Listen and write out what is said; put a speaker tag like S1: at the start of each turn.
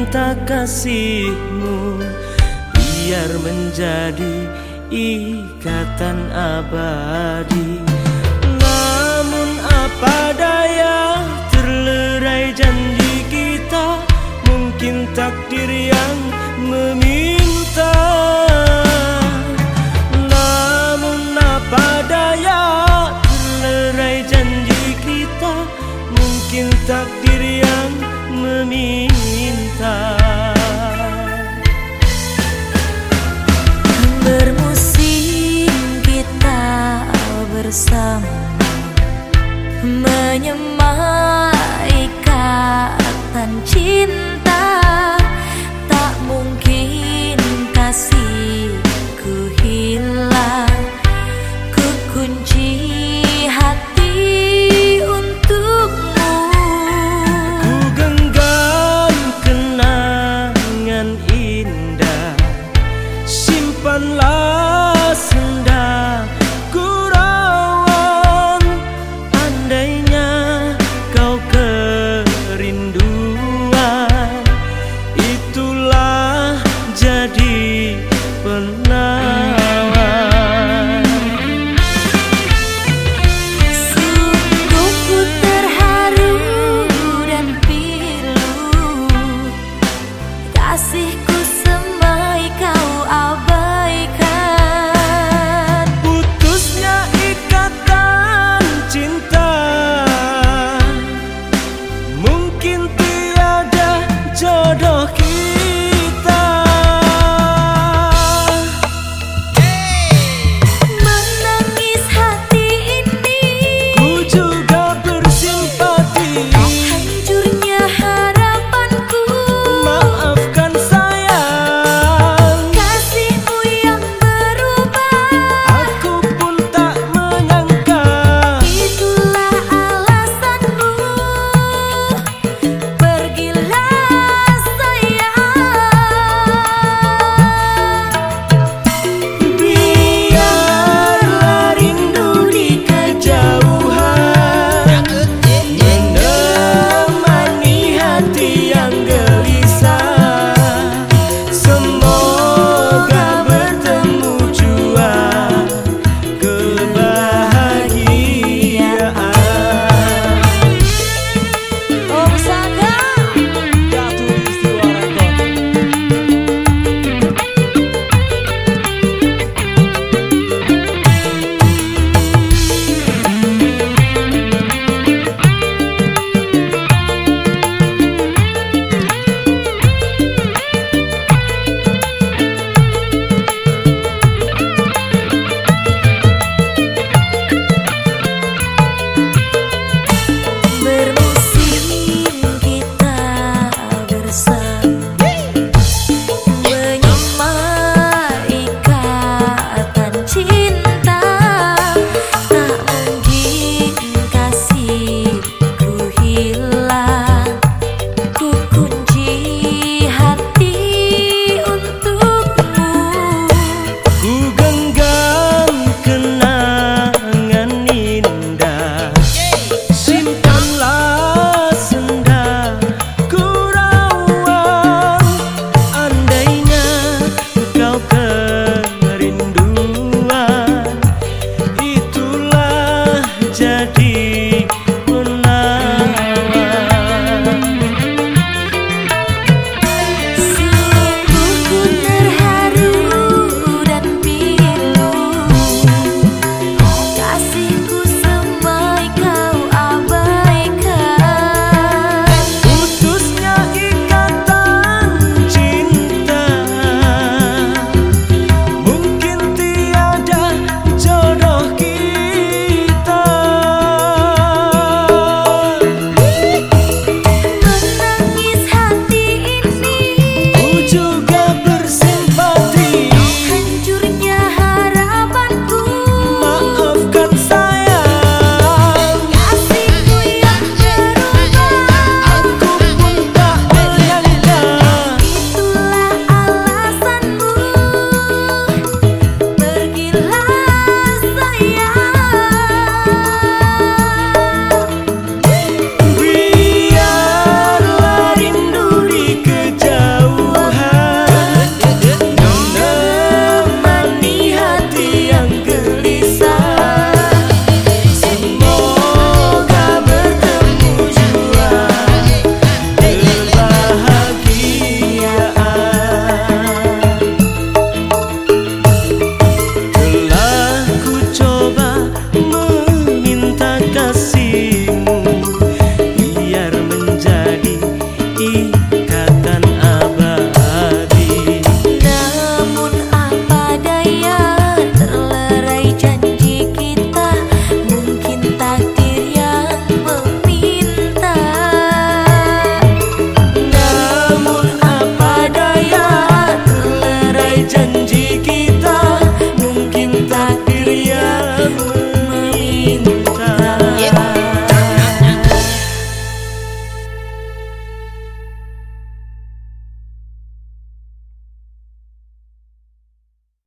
S1: minta kasihmu Biar menjadi ikatan abadi. Namun apa daya terlerai janji kita? Mungkin takdir yang meminta
S2: sama menyemai